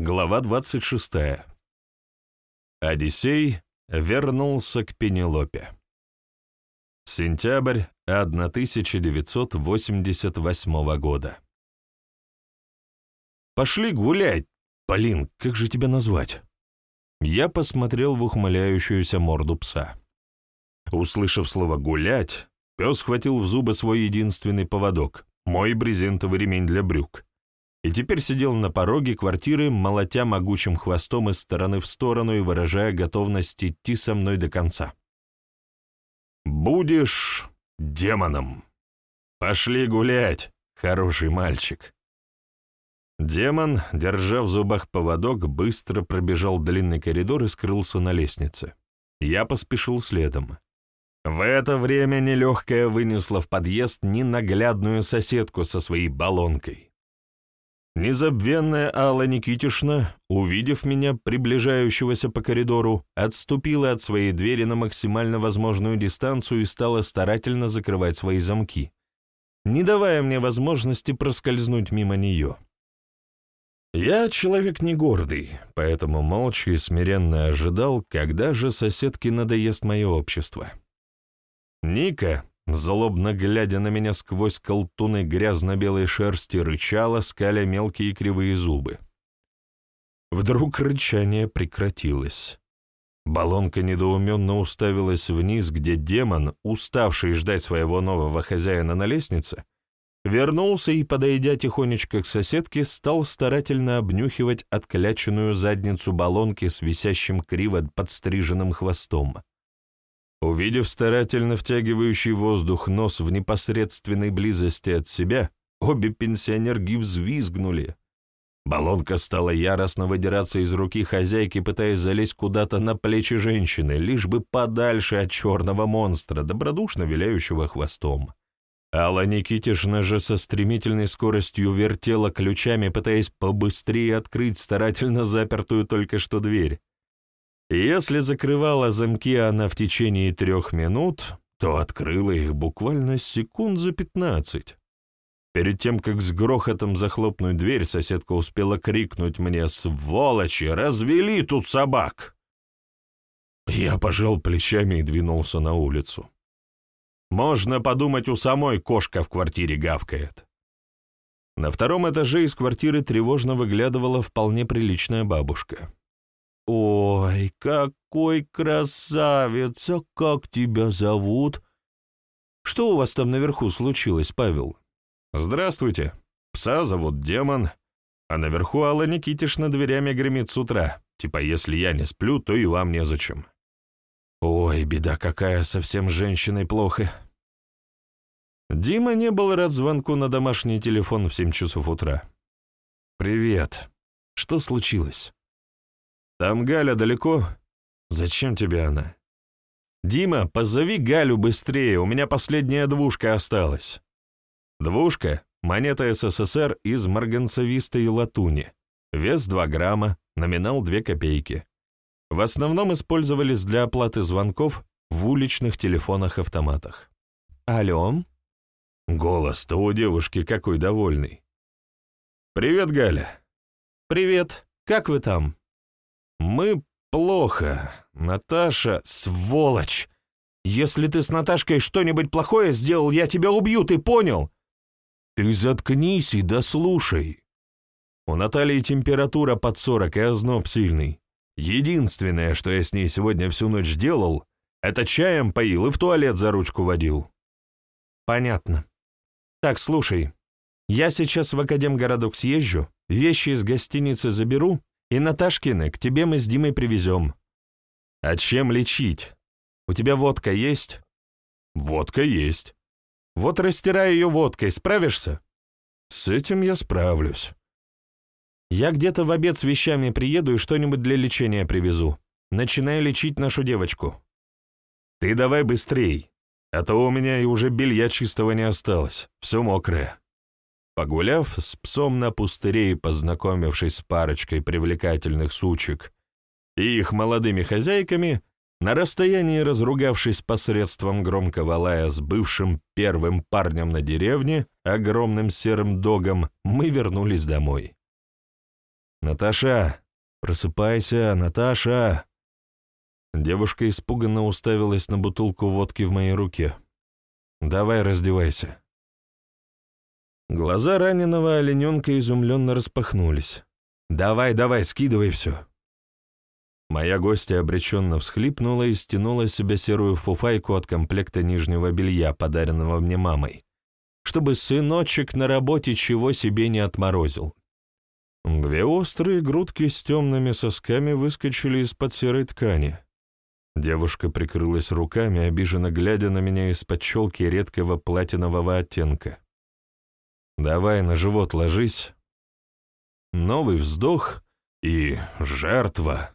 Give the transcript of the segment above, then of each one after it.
Глава 26. Одиссей вернулся к Пенелопе. Сентябрь 1988 года. «Пошли гулять! Полин, как же тебя назвать?» Я посмотрел в ухмыляющуюся морду пса. Услышав слово «гулять», пес схватил в зубы свой единственный поводок, мой брезентовый ремень для брюк, и теперь сидел на пороге квартиры, молотя могучим хвостом из стороны в сторону и выражая готовность идти со мной до конца. «Будешь демоном. Пошли гулять, хороший мальчик». Демон, держа в зубах поводок, быстро пробежал длинный коридор и скрылся на лестнице. Я поспешил следом. В это время нелегкая вынесла в подъезд ненаглядную соседку со своей баллонкой. Незабвенная Алла Никитишна, увидев меня, приближающегося по коридору, отступила от своей двери на максимально возможную дистанцию и стала старательно закрывать свои замки, не давая мне возможности проскользнуть мимо нее. Я человек не гордый, поэтому молча и смиренно ожидал, когда же соседке надоест мое общество. Ника, злобно глядя на меня сквозь колтуны грязно-белой шерсти, рычала, скаля мелкие кривые зубы. Вдруг рычание прекратилось. Балонка недоуменно уставилась вниз, где демон, уставший ждать своего нового хозяина на лестнице, вернулся и, подойдя тихонечко к соседке, стал старательно обнюхивать откляченную задницу балонки с висящим криво подстриженным хвостом. Увидев старательно втягивающий воздух нос в непосредственной близости от себя, обе пенсионерки взвизгнули. Баллонка стала яростно выдираться из руки хозяйки, пытаясь залезть куда-то на плечи женщины, лишь бы подальше от черного монстра, добродушно виляющего хвостом. Алла Никитишна же со стремительной скоростью вертела ключами, пытаясь побыстрее открыть старательно запертую только что дверь. Если закрывала замки она в течение трех минут, то открыла их буквально секунд за пятнадцать. Перед тем, как с грохотом захлопнуть дверь, соседка успела крикнуть мне «Сволочи! Развели тут собак!» Я пожал плечами и двинулся на улицу. Можно подумать, у самой кошка в квартире гавкает. На втором этаже из квартиры тревожно выглядывала вполне приличная бабушка. «Ой, какой красавец! А как тебя зовут?» «Что у вас там наверху случилось, Павел?» «Здравствуйте. Пса зовут Демон, а наверху Алла Никитишна дверями гремит с утра. Типа, если я не сплю, то и вам незачем». «Ой, беда какая, совсем женщиной плохо». Дима не был рад звонку на домашний телефон в семь часов утра. «Привет. Что случилось?» «Там Галя далеко? Зачем тебе она?» «Дима, позови Галю быстрее, у меня последняя двушка осталась». Двушка — монета СССР из марганцевистой латуни. Вес 2 грамма, номинал 2 копейки. В основном использовались для оплаты звонков в уличных телефонах-автоматах. «Алло?» Голос-то у девушки какой довольный. «Привет, Галя». «Привет. Как вы там?» «Мы плохо. Наташа — сволочь. Если ты с Наташкой что-нибудь плохое сделал, я тебя убью, ты понял?» «Ты заткнись и дослушай. У Натальи температура под сорок и озноб сильный. Единственное, что я с ней сегодня всю ночь делал, это чаем поил и в туалет за ручку водил». «Понятно. Так, слушай, я сейчас в Академгородок съезжу, вещи из гостиницы заберу, и Наташкины к тебе мы с Димой привезем. А чем лечить? У тебя водка есть? Водка есть. Вот растирай ее водкой, справишься? С этим я справлюсь. Я где-то в обед с вещами приеду и что-нибудь для лечения привезу. Начинай лечить нашу девочку. Ты давай быстрей, а то у меня и уже белья чистого не осталось, все мокрое. Погуляв с псом на пустыре и познакомившись с парочкой привлекательных сучек и их молодыми хозяйками, на расстоянии разругавшись посредством громкого лая с бывшим первым парнем на деревне, огромным серым догом, мы вернулись домой. «Наташа! Просыпайся, Наташа!» Девушка испуганно уставилась на бутылку водки в моей руке. «Давай раздевайся». Глаза раненого олененка изумленно распахнулись. «Давай, давай, скидывай все». Моя гостья обреченно всхлипнула и стянула с себя серую фуфайку от комплекта нижнего белья, подаренного мне мамой, чтобы сыночек на работе чего себе не отморозил. Две острые грудки с темными сосками выскочили из-под серой ткани. Девушка прикрылась руками, обиженно глядя на меня из-под челки редкого платинового оттенка. «Давай на живот ложись». Новый вздох и жертва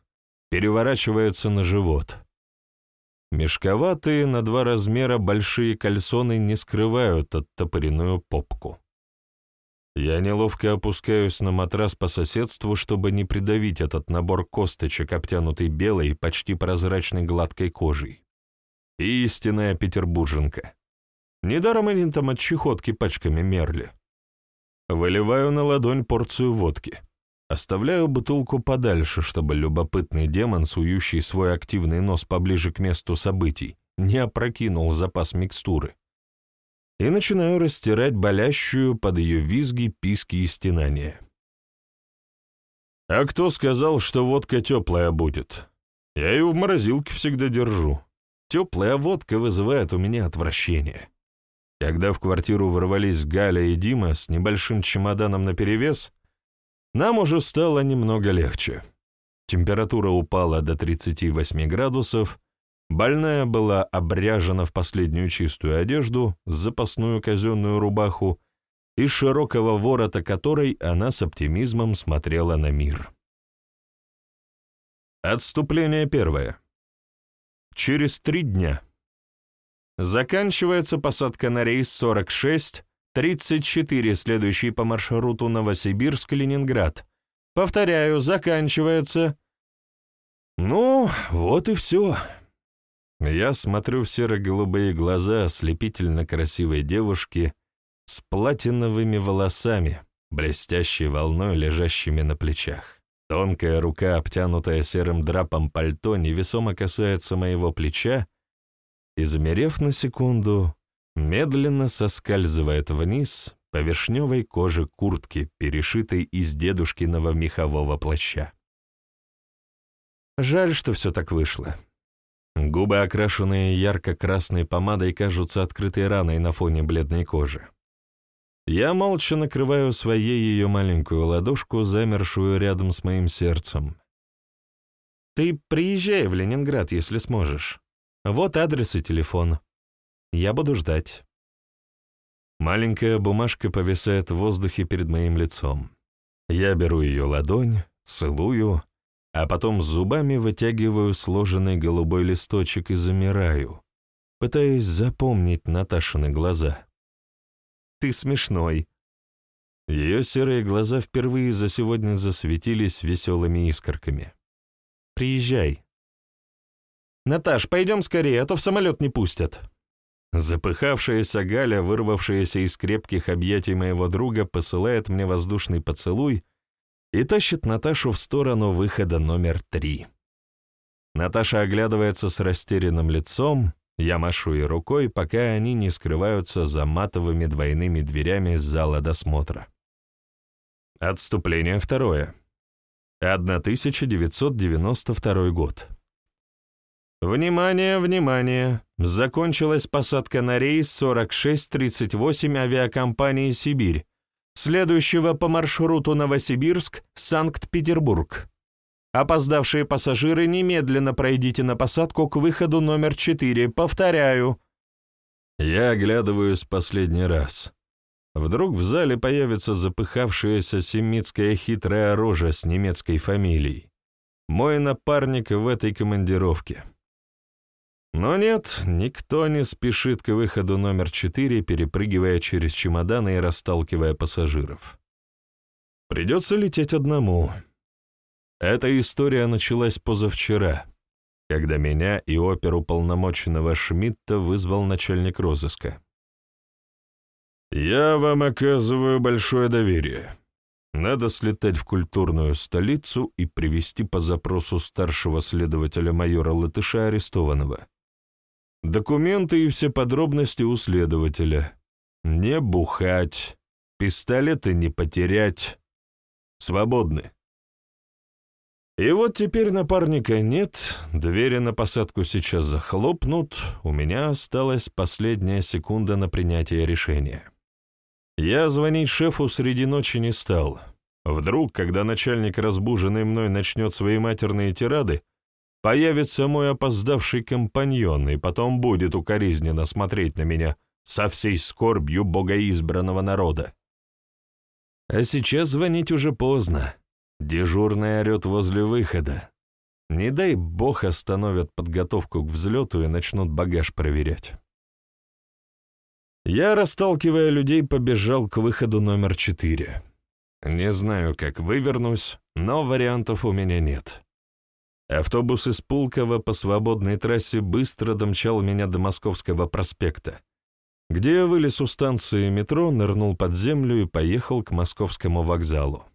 переворачивается на живот. Мешковатые на два размера большие кальсоны не скрывают оттопыренную попку. Я неловко опускаюсь на матрас по соседству, чтобы не придавить этот набор косточек, обтянутый белой, почти прозрачной гладкой кожей. Истинная петербурженка. Недаром они там от чехотки пачками мерли. Выливаю на ладонь порцию водки. Оставляю бутылку подальше, чтобы любопытный демон, сующий свой активный нос поближе к месту событий, не опрокинул запас микстуры. И начинаю растирать болящую под ее визги, писки и стенания. А кто сказал, что водка теплая будет? Я ее в морозилке всегда держу. Теплая водка вызывает у меня отвращение. Когда в квартиру ворвались Галя и Дима с небольшим чемоданом наперевес, нам уже стало немного легче. Температура упала до 38 градусов, больная была обряжена в последнюю чистую одежду, запасную казенную рубаху, из широкого ворота которой она с оптимизмом смотрела на мир. Отступление первое. Через три дня. Заканчивается посадка на рейс 46 34, следующий по маршруту Новосибирск-Ленинград. Повторяю, заканчивается... Ну, вот и все. Я смотрю в серо-голубые глаза ослепительно красивой девушки с платиновыми волосами, блестящей волной, лежащими на плечах. Тонкая рука, обтянутая серым драпом пальто, невесомо касается моего плеча, и, замерев на секунду, медленно соскальзывает вниз по вишневой коже куртки, перешитой из дедушкиного мехового плаща. Жаль, что все так вышло. Губы, окрашенные ярко-красной помадой, кажутся открытой раной на фоне бледной кожи. Я молча накрываю своей ее маленькую ладошку, замершую рядом с моим сердцем. «Ты приезжай в Ленинград, если сможешь. Вот адрес и телефон. Я буду ждать». Маленькая бумажка повисает в воздухе перед моим лицом. Я беру ее ладонь, целую, а потом зубами вытягиваю сложенный голубой листочек и замираю, пытаясь запомнить Наташины глаза. «Ты смешной». Ее серые глаза впервые за сегодня засветились веселыми искорками. «Приезжай». «Наташ, пойдем скорее, а то в самолет не пустят». Запыхавшаяся Галя, вырвавшаяся из крепких объятий моего друга, посылает мне воздушный поцелуй и тащит Наташу в сторону выхода номер три. Наташа оглядывается с растерянным лицом, я машу ей рукой, пока они не скрываются за матовыми двойными дверями зала досмотра. Отступление второе. 1992 год. Внимание, внимание! Закончилась посадка на рейс 4638 авиакомпании «Сибирь», следующего по маршруту Новосибирск-Санкт-Петербург. Опоздавшие пассажиры, немедленно пройдите на посадку к выходу номер 4. Повторяю. Я оглядываюсь последний раз. Вдруг в зале появится запыхавшаяся семитская хитрая рожа с немецкой фамилией. Мой напарник в этой командировке. Но нет, никто не спешит к выходу номер четыре, перепрыгивая через чемоданы и расталкивая пассажиров. Придется лететь одному. Эта история началась позавчера, когда меня и оперу полномоченного Шмидта вызвал начальник розыска. «Я вам оказываю большое доверие. Надо слетать в культурную столицу и привести по запросу старшего следователя майора Латыша арестованного. Документы и все подробности у следователя. Не бухать, пистолеты не потерять. Свободны. И вот теперь напарника нет, двери на посадку сейчас захлопнут, у меня осталась последняя секунда на принятие решения. Я звонить шефу среди ночи не стал. Вдруг, когда начальник, разбуженный мной, начнет свои матерные тирады, появится мой опоздавший компаньон и потом будет укоризненно смотреть на меня со всей скорбью богоизбранного народа. А сейчас звонить уже поздно. Дежурный орет возле выхода. Не дай бог остановят подготовку к взлету и начнут багаж проверять. Я, расталкивая людей, побежал к выходу номер четыре. Не знаю, как вывернусь, но вариантов у меня нет. Автобус из Пулково по свободной трассе быстро домчал меня до Московского проспекта, где я вылез у станции метро, нырнул под землю и поехал к Московскому вокзалу.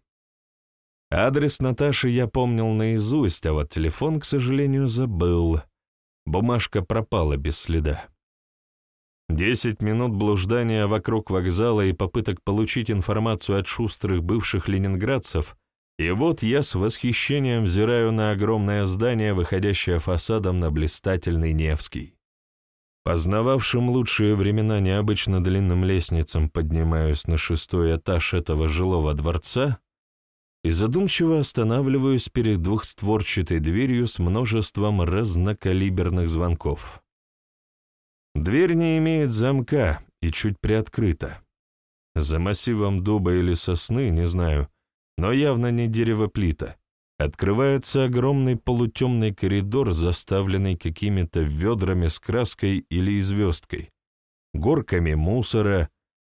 Адрес Наташи я помнил наизусть, а вот телефон, к сожалению, забыл. Бумажка пропала без следа. Десять минут блуждания вокруг вокзала и попыток получить информацию от шустрых бывших ленинградцев, и вот я с восхищением взираю на огромное здание, выходящее фасадом на блистательный Невский. Познававшим лучшие времена необычно длинным лестницам поднимаюсь на шестой этаж этого жилого дворца и задумчиво останавливаюсь перед двухстворчатой дверью с множеством разнокалиберных звонков. Дверь не имеет замка и чуть приоткрыта. За массивом дуба или сосны, не знаю, но явно не деревоплита. Открывается огромный полутемный коридор, заставленный какими-то ведрами с краской или звездкой, горками мусора,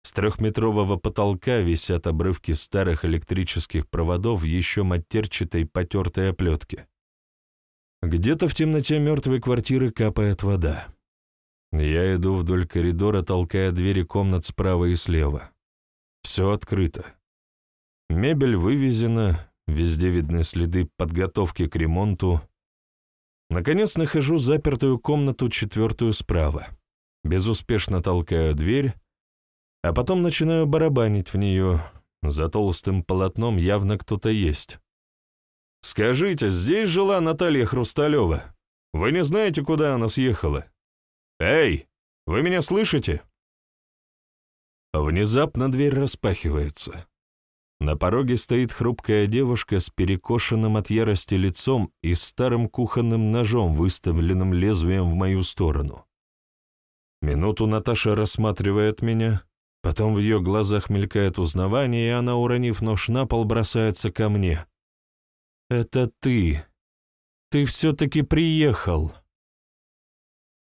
с трехметрового потолка висят обрывки старых электрических проводов в еще матерчатой потертой оплетке. Где-то в темноте мертвой квартиры капает вода. Я иду вдоль коридора, толкая двери комнат справа и слева. Все открыто. Мебель вывезена, везде видны следы подготовки к ремонту. Наконец нахожу запертую комнату четвертую справа. Безуспешно толкаю дверь, а потом начинаю барабанить в нее. За толстым полотном явно кто-то есть. «Скажите, здесь жила Наталья Хрусталева? Вы не знаете, куда она съехала? Эй, вы меня слышите?» Внезапно дверь распахивается. На пороге стоит хрупкая девушка с перекошенным от ярости лицом и старым кухонным ножом, выставленным лезвием в мою сторону. Минуту Наташа рассматривает меня, Потом в ее глазах мелькает узнавание, и она, уронив нож на пол, бросается ко мне. «Это ты! Ты все-таки приехал!»